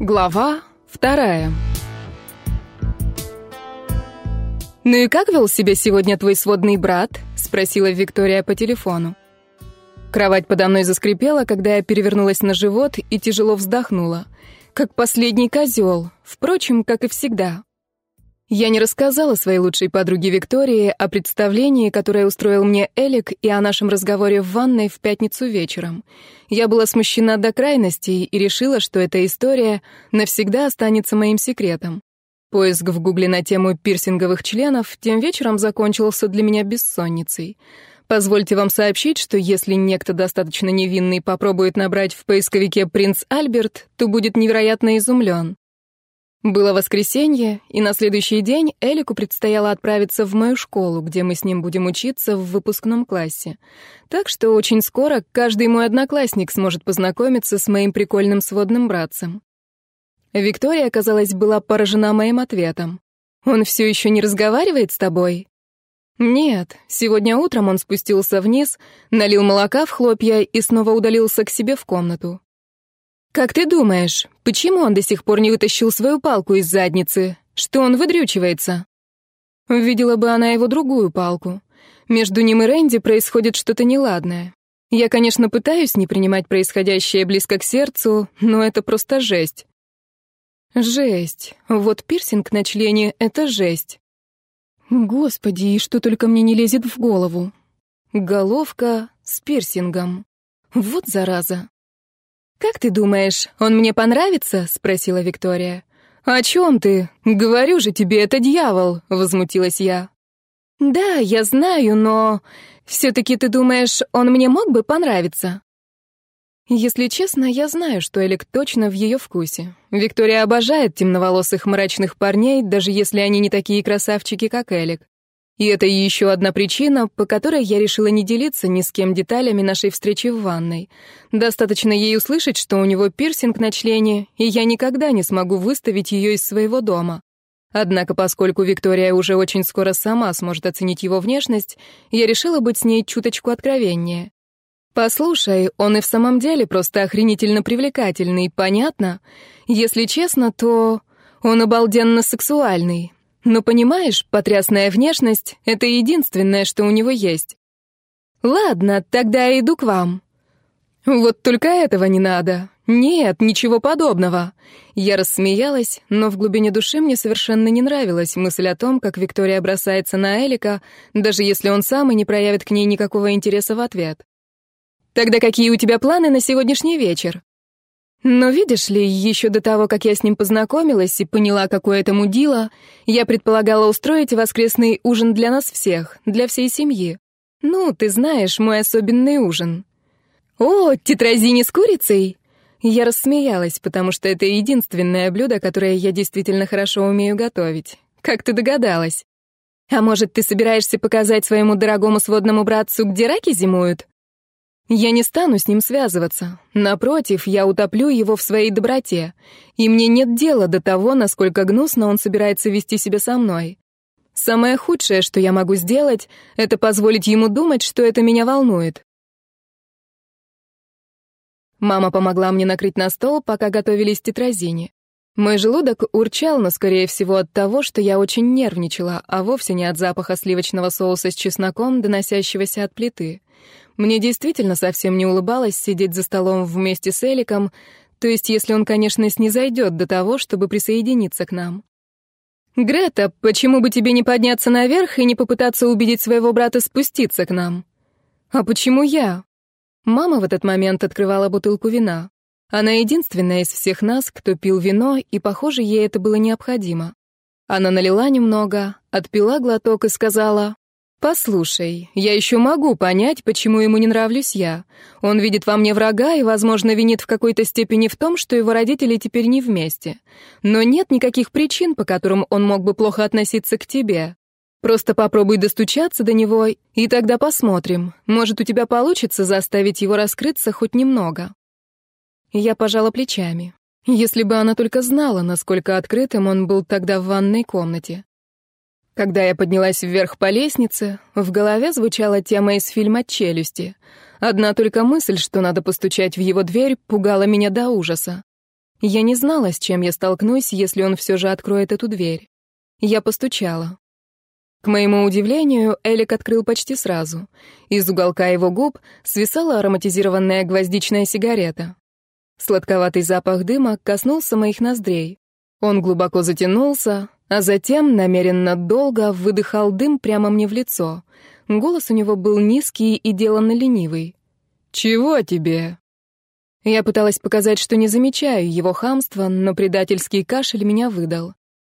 Глава вторая. «Ну и как вел себя сегодня твой сводный брат?» — спросила Виктория по телефону. Кровать подо мной заскрипела, когда я перевернулась на живот и тяжело вздохнула. Как последний козел, впрочем, как и всегда. Я не рассказала своей лучшей подруге Виктории о представлении, которое устроил мне Элик, и о нашем разговоре в ванной в пятницу вечером. Я была смущена до крайностей и решила, что эта история навсегда останется моим секретом. Поиск в гугле на тему пирсинговых членов тем вечером закончился для меня бессонницей. Позвольте вам сообщить, что если некто достаточно невинный попробует набрать в поисковике «Принц Альберт», то будет невероятно изумлен. Было воскресенье, и на следующий день Элику предстояло отправиться в мою школу, где мы с ним будем учиться в выпускном классе. Так что очень скоро каждый мой одноклассник сможет познакомиться с моим прикольным сводным братцем. Виктория, казалось, была поражена моим ответом. «Он все еще не разговаривает с тобой?» «Нет, сегодня утром он спустился вниз, налил молока в хлопья и снова удалился к себе в комнату. «Как ты думаешь, почему он до сих пор не вытащил свою палку из задницы? Что он выдрючивается?» Видела бы она его другую палку. Между ним и Рэнди происходит что-то неладное. Я, конечно, пытаюсь не принимать происходящее близко к сердцу, но это просто жесть. Жесть. Вот пирсинг на члене — это жесть. Господи, и что только мне не лезет в голову. Головка с пирсингом. Вот зараза. «Как ты думаешь, он мне понравится?» — спросила Виктория. «О чем ты? Говорю же тебе, это дьявол!» — возмутилась я. «Да, я знаю, но... Все-таки ты думаешь, он мне мог бы понравиться?» Если честно, я знаю, что Элик точно в ее вкусе. Виктория обожает темноволосых мрачных парней, даже если они не такие красавчики, как Элик. И это еще одна причина, по которой я решила не делиться ни с кем деталями нашей встречи в ванной. Достаточно ей услышать, что у него пирсинг на члене, и я никогда не смогу выставить ее из своего дома. Однако, поскольку Виктория уже очень скоро сама сможет оценить его внешность, я решила быть с ней чуточку откровеннее. «Послушай, он и в самом деле просто охренительно привлекательный, понятно? Если честно, то он обалденно сексуальный, но понимаешь, потрясная внешность — это единственное, что у него есть. Ладно, тогда я иду к вам. Вот только этого не надо. Нет, ничего подобного. Я рассмеялась, но в глубине души мне совершенно не нравилась мысль о том, как Виктория бросается на Элика, даже если он сам и не проявит к ней никакого интереса в ответ. Тогда какие у тебя планы на сегодняшний вечер? Но видишь ли, еще до того, как я с ним познакомилась и поняла, какое это мудило, я предполагала устроить воскресный ужин для нас всех, для всей семьи. Ну, ты знаешь, мой особенный ужин. О, тетразини с курицей! Я рассмеялась, потому что это единственное блюдо, которое я действительно хорошо умею готовить. Как ты догадалась? А может, ты собираешься показать своему дорогому сводному братцу, где раки зимуют? Я не стану с ним связываться. Напротив, я утоплю его в своей доброте. И мне нет дела до того, насколько гнусно он собирается вести себя со мной. Самое худшее, что я могу сделать, это позволить ему думать, что это меня волнует. Мама помогла мне накрыть на стол, пока готовились тетразини. Мой желудок урчал, но, скорее всего, от того, что я очень нервничала, а вовсе не от запаха сливочного соуса с чесноком, доносящегося от плиты. Мне действительно совсем не улыбалось сидеть за столом вместе с Эликом, то есть если он, конечно, снизойдет до того, чтобы присоединиться к нам. «Грета, почему бы тебе не подняться наверх и не попытаться убедить своего брата спуститься к нам?» «А почему я?» Мама в этот момент открывала бутылку вина. Она единственная из всех нас, кто пил вино, и, похоже, ей это было необходимо. Она налила немного, отпила глоток и сказала, «Послушай, я еще могу понять, почему ему не нравлюсь я. Он видит во мне врага и, возможно, винит в какой-то степени в том, что его родители теперь не вместе. Но нет никаких причин, по которым он мог бы плохо относиться к тебе. Просто попробуй достучаться до него, и тогда посмотрим. Может, у тебя получится заставить его раскрыться хоть немного». Я пожала плечами. Если бы она только знала, насколько открытым он был тогда в ванной комнате. Когда я поднялась вверх по лестнице, в голове звучала тема из фильма «Челюсти». Одна только мысль, что надо постучать в его дверь, пугала меня до ужаса. Я не знала, с чем я столкнусь, если он все же откроет эту дверь. Я постучала. К моему удивлению, Элик открыл почти сразу. Из уголка его губ свисала ароматизированная гвоздичная сигарета. Сладковатый запах дыма коснулся моих ноздрей. Он глубоко затянулся, а затем намеренно долго выдыхал дым прямо мне в лицо. Голос у него был низкий и деланно ленивый. «Чего тебе?» Я пыталась показать, что не замечаю его хамства, но предательский кашель меня выдал.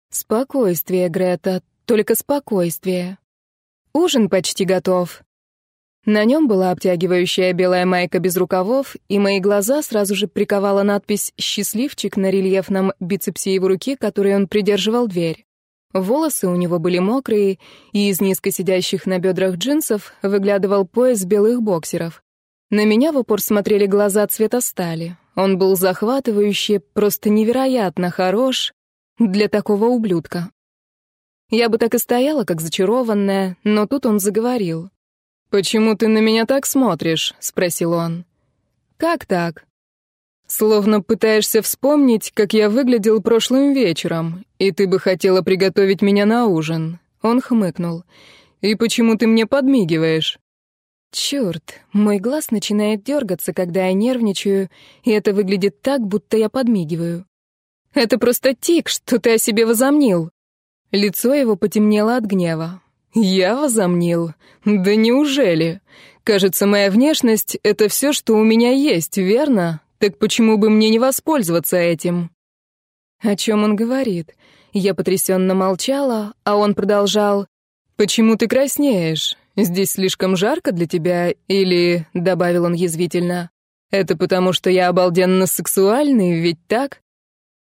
«Спокойствие, Грета, только спокойствие. Ужин почти готов. На нем была обтягивающая белая майка без рукавов, и мои глаза сразу же приковала надпись «Счастливчик» на рельефном бицепсе его руки, который он придерживал дверь. Волосы у него были мокрые, и из низко сидящих на бедрах джинсов выглядывал пояс белых боксеров. На меня в упор смотрели глаза цвета стали. Он был захватывающий, просто невероятно хорош для такого ублюдка. Я бы так и стояла, как зачарованная, но тут он заговорил. «Почему ты на меня так смотришь?» — спросил он. «Как так?» «Словно пытаешься вспомнить, как я выглядел прошлым вечером, и ты бы хотела приготовить меня на ужин». Он хмыкнул. «И почему ты мне подмигиваешь?» Черт, мой глаз начинает дергаться, когда я нервничаю, и это выглядит так, будто я подмигиваю. «Это просто тик, что ты о себе возомнил!» Лицо его потемнело от гнева. «Я возомнил? Да неужели? Кажется, моя внешность — это все, что у меня есть, верно? Так почему бы мне не воспользоваться этим?» О чем он говорит? Я потрясенно молчала, а он продолжал. «Почему ты краснеешь? Здесь слишком жарко для тебя? Или, — добавил он язвительно, — это потому, что я обалденно сексуальный, ведь так?»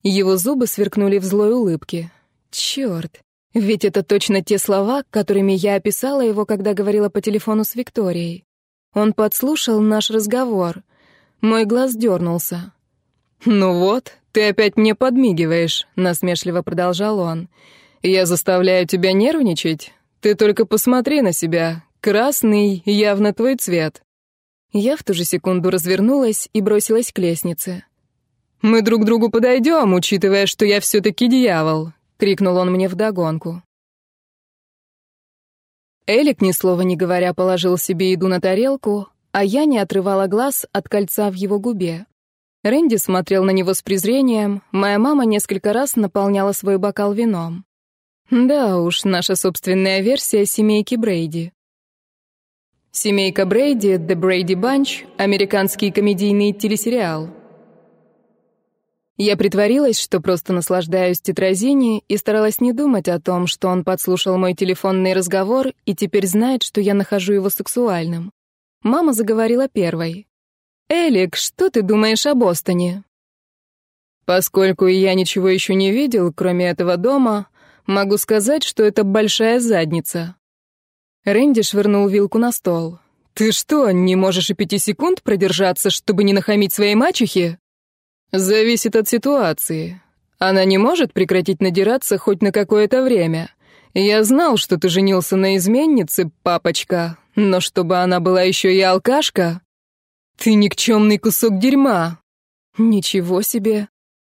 Его зубы сверкнули в злой улыбке. Черт, ведь это точно те слова, которыми я описала его, когда говорила по телефону с Викторией. Он подслушал наш разговор. Мой глаз дернулся. «Ну вот, ты опять мне подмигиваешь», — насмешливо продолжал он. «Я заставляю тебя нервничать? Ты только посмотри на себя. Красный явно твой цвет». Я в ту же секунду развернулась и бросилась к лестнице. «Мы друг другу подойдем, учитывая, что я все-таки дьявол крикнул он мне вдогонку. Элик, ни слова не говоря, положил себе еду на тарелку, а я не отрывала глаз от кольца в его губе. Рэнди смотрел на него с презрением, моя мама несколько раз наполняла свой бокал вином. Да уж, наша собственная версия семейки Брейди. Семейка Брейди, The Brady Bunch, американский комедийный телесериал. Я притворилась, что просто наслаждаюсь тетразини и старалась не думать о том, что он подслушал мой телефонный разговор и теперь знает, что я нахожу его сексуальным. Мама заговорила первой. «Элик, что ты думаешь о Бостоне?» Поскольку я ничего еще не видел, кроме этого дома, могу сказать, что это большая задница. Рэнди швырнул вилку на стол. «Ты что, не можешь и пяти секунд продержаться, чтобы не нахамить своей мачехе?» Зависит от ситуации. Она не может прекратить надираться хоть на какое-то время. Я знал, что ты женился на изменнице, папочка, но чтобы она была еще и алкашка... Ты никчемный кусок дерьма. Ничего себе.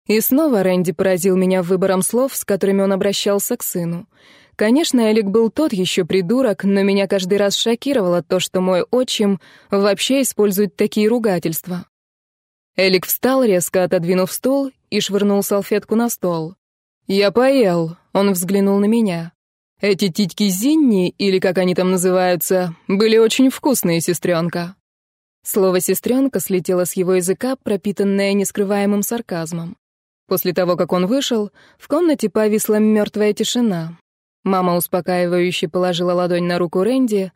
И снова Рэнди поразил меня выбором слов, с которыми он обращался к сыну. Конечно, Элик был тот еще придурок, но меня каждый раз шокировало то, что мой отчим вообще использует такие ругательства. Элик встал, резко отодвинув стул, и швырнул салфетку на стол. «Я поел», — он взглянул на меня. «Эти титьки Зинни, или как они там называются, были очень вкусные, сестренка». Слово «сестренка» слетело с его языка, пропитанное нескрываемым сарказмом. После того, как он вышел, в комнате повисла мертвая тишина. Мама успокаивающе положила ладонь на руку Рэнди,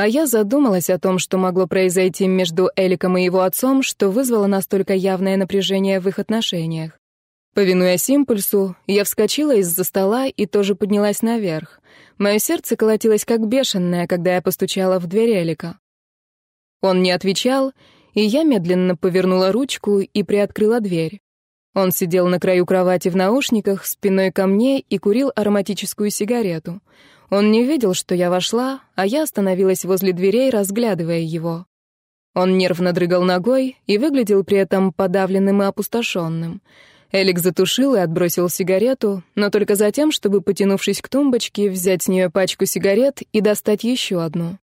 а я задумалась о том, что могло произойти между Эликом и его отцом, что вызвало настолько явное напряжение в их отношениях. Повинуясь импульсу, я вскочила из-за стола и тоже поднялась наверх. Мое сердце колотилось как бешеное, когда я постучала в дверь Элика. Он не отвечал, и я медленно повернула ручку и приоткрыла дверь. Он сидел на краю кровати в наушниках, спиной ко мне и курил ароматическую сигарету. Он не видел, что я вошла, а я остановилась возле дверей, разглядывая его. Он нервно дрыгал ногой и выглядел при этом подавленным и опустошенным. Элик затушил и отбросил сигарету, но только затем, чтобы, потянувшись к тумбочке, взять с нее пачку сигарет и достать еще одну.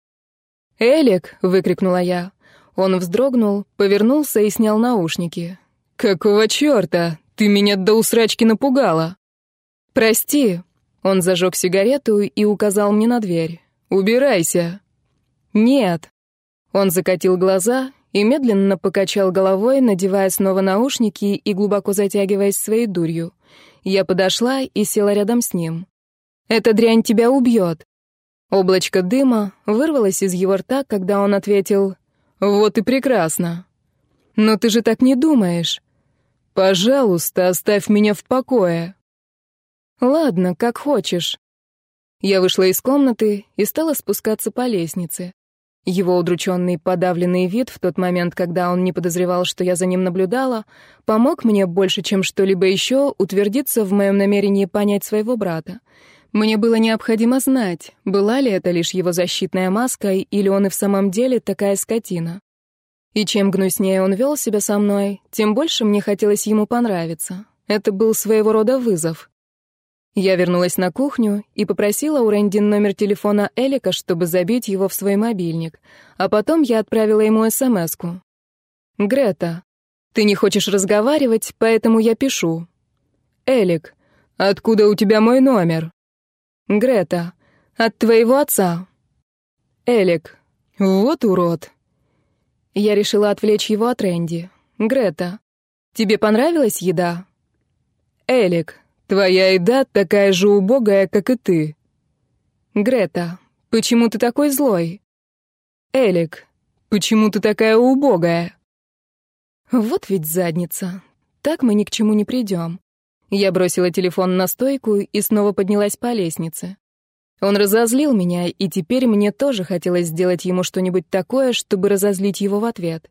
«Элик!» — выкрикнула я. Он вздрогнул, повернулся и снял наушники. «Какого черта? Ты меня до усрачки напугала!» «Прости!» Он зажег сигарету и указал мне на дверь. «Убирайся!» «Нет!» Он закатил глаза и медленно покачал головой, надевая снова наушники и глубоко затягиваясь своей дурью. Я подошла и села рядом с ним. «Эта дрянь тебя убьет!» Облачко дыма вырвалось из его рта, когда он ответил «Вот и прекрасно!» «Но ты же так не думаешь!» «Пожалуйста, оставь меня в покое!» «Ладно, как хочешь». Я вышла из комнаты и стала спускаться по лестнице. Его удрученный, подавленный вид в тот момент, когда он не подозревал, что я за ним наблюдала, помог мне больше, чем что-либо еще, утвердиться в моем намерении понять своего брата. Мне было необходимо знать, была ли это лишь его защитная маска, или он и в самом деле такая скотина. И чем гнуснее он вел себя со мной, тем больше мне хотелось ему понравиться. Это был своего рода вызов. Я вернулась на кухню и попросила у Рэнди номер телефона Элика, чтобы забить его в свой мобильник, а потом я отправила ему СМС-ку. «Грета, ты не хочешь разговаривать, поэтому я пишу». «Элик, откуда у тебя мой номер?» «Грета, от твоего отца». «Элик, вот урод». Я решила отвлечь его от Рэнди. «Грета, тебе понравилась еда?» «Элик, Твоя еда такая же убогая, как и ты. Грета, почему ты такой злой? Элик, почему ты такая убогая? Вот ведь задница. Так мы ни к чему не придем. Я бросила телефон на стойку и снова поднялась по лестнице. Он разозлил меня, и теперь мне тоже хотелось сделать ему что-нибудь такое, чтобы разозлить его в ответ.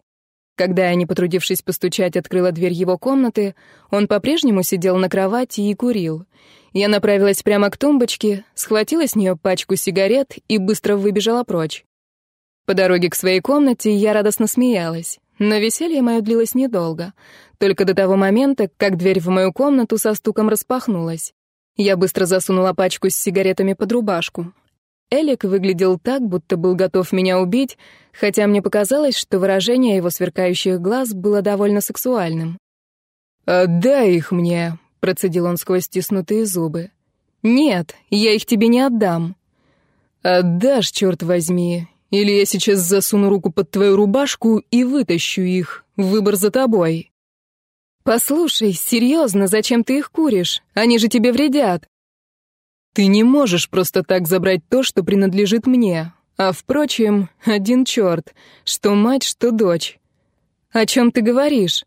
Когда я, не потрудившись постучать, открыла дверь его комнаты, он по-прежнему сидел на кровати и курил. Я направилась прямо к тумбочке, схватила с нее пачку сигарет и быстро выбежала прочь. По дороге к своей комнате я радостно смеялась, но веселье мое длилось недолго, только до того момента, как дверь в мою комнату со стуком распахнулась. Я быстро засунула пачку с сигаретами под рубашку. Элик выглядел так, будто был готов меня убить, хотя мне показалось, что выражение его сверкающих глаз было довольно сексуальным. «Отдай их мне», — процедил он сквозь стиснутые зубы. «Нет, я их тебе не отдам». «Отдашь, черт возьми, или я сейчас засуну руку под твою рубашку и вытащу их. Выбор за тобой». «Послушай, серьезно, зачем ты их куришь? Они же тебе вредят». Ты не можешь просто так забрать то, что принадлежит мне. А впрочем, один черт, что мать, что дочь. О чем ты говоришь?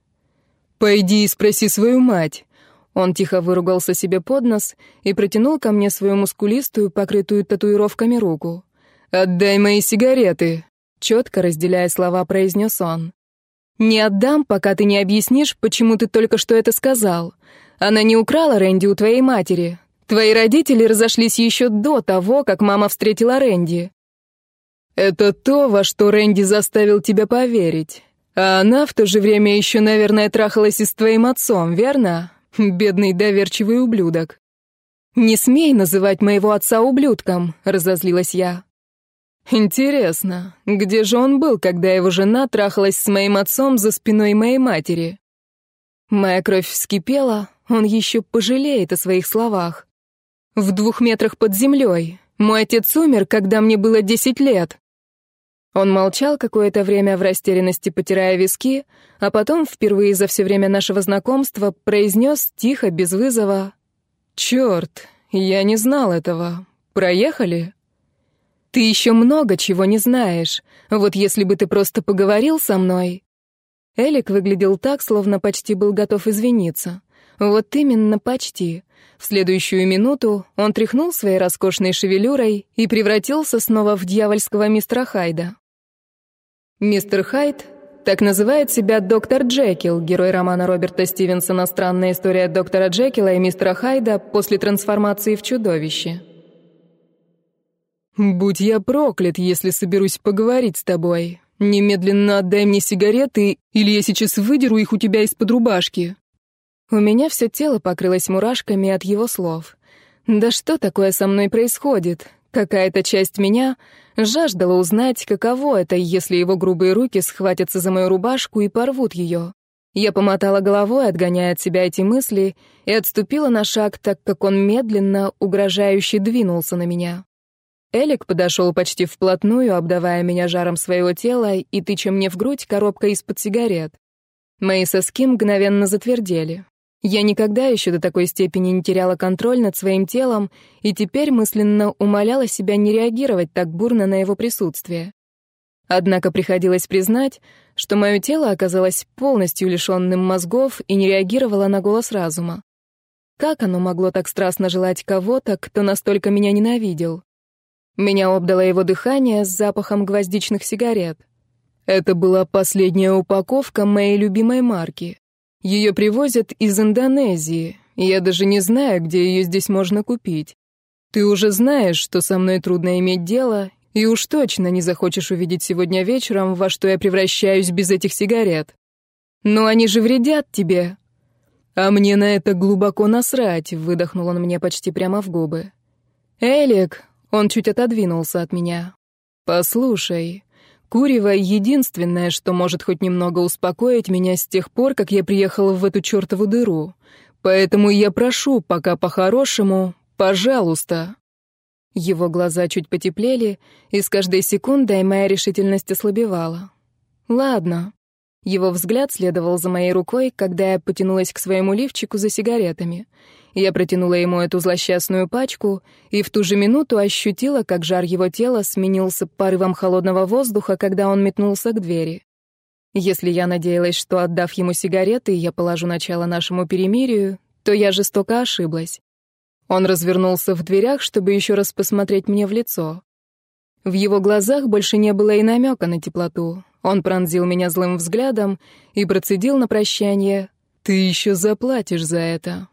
Пойди и спроси свою мать. Он тихо выругался себе под нос и протянул ко мне свою мускулистую, покрытую татуировками руку. «Отдай мои сигареты», — четко разделяя слова, произнес он. «Не отдам, пока ты не объяснишь, почему ты только что это сказал. Она не украла Рэнди у твоей матери. Твои родители разошлись еще до того, как мама встретила Рэнди. Это то, во что Рэнди заставил тебя поверить. А она в то же время еще, наверное, трахалась и с твоим отцом, верно? Бедный доверчивый ублюдок. Не смей называть моего отца ублюдком, разозлилась я. Интересно, где же он был, когда его жена трахалась с моим отцом за спиной моей матери? Моя кровь вскипела, он еще пожалеет о своих словах. В двух метрах под землей. Мой отец умер, когда мне было десять лет. Он молчал какое-то время в растерянности, потирая виски, а потом, впервые за все время нашего знакомства, произнес тихо, без вызова. «Черт, я не знал этого. Проехали?» «Ты еще много чего не знаешь. Вот если бы ты просто поговорил со мной...» Элик выглядел так, словно почти был готов извиниться. Вот именно почти. В следующую минуту он тряхнул своей роскошной шевелюрой и превратился снова в дьявольского мистера Хайда. Мистер Хайд так называет себя доктор Джекил, герой романа Роберта Стивенсона «Странная история доктора Джекила и мистера Хайда после трансформации в чудовище». «Будь я проклят, если соберусь поговорить с тобой. Немедленно отдай мне сигареты, или я сейчас выдеру их у тебя из-под рубашки», У меня все тело покрылось мурашками от его слов. Да что такое со мной происходит? Какая-то часть меня жаждала узнать, каково это, если его грубые руки схватятся за мою рубашку и порвут ее. Я помотала головой, отгоняя от себя эти мысли, и отступила на шаг, так как он медленно, угрожающе двинулся на меня. Элик подошел почти вплотную, обдавая меня жаром своего тела и тыча мне в грудь коробкой из-под сигарет. Мои соски мгновенно затвердели. Я никогда еще до такой степени не теряла контроль над своим телом и теперь мысленно умоляла себя не реагировать так бурно на его присутствие. Однако приходилось признать, что мое тело оказалось полностью лишенным мозгов и не реагировало на голос разума. Как оно могло так страстно желать кого-то, кто настолько меня ненавидел? Меня обдало его дыхание с запахом гвоздичных сигарет. Это была последняя упаковка моей любимой марки. Ее привозят из Индонезии, я даже не знаю, где ее здесь можно купить. Ты уже знаешь, что со мной трудно иметь дело, и уж точно не захочешь увидеть сегодня вечером, во что я превращаюсь без этих сигарет. Но они же вредят тебе. А мне на это глубоко насрать, выдохнул он мне почти прямо в губы. Элик, он чуть отодвинулся от меня. Послушай, курево — единственное, что может хоть немного успокоить меня с тех пор, как я приехала в эту чертову дыру. Поэтому я прошу, пока по-хорошему, пожалуйста, его глаза чуть потеплели, и с каждой секундой моя решительность ослабевала. «Ладно». Его взгляд следовал за моей рукой, когда я потянулась к своему лифчику за сигаретами. Я протянула ему эту злосчастную пачку, и в ту же минуту ощутила, как жар его тела сменился порывом холодного воздуха, когда он метнулся к двери. Если я надеялась, что, отдав ему сигареты, я положу начало нашему перемирию, то я жестоко ошиблась. Он развернулся в дверях, чтобы еще раз посмотреть мне в лицо. В его глазах больше не было и намека на теплоту. Он пронзил меня злым взглядом и процедил на прощание «Ты еще заплатишь за это».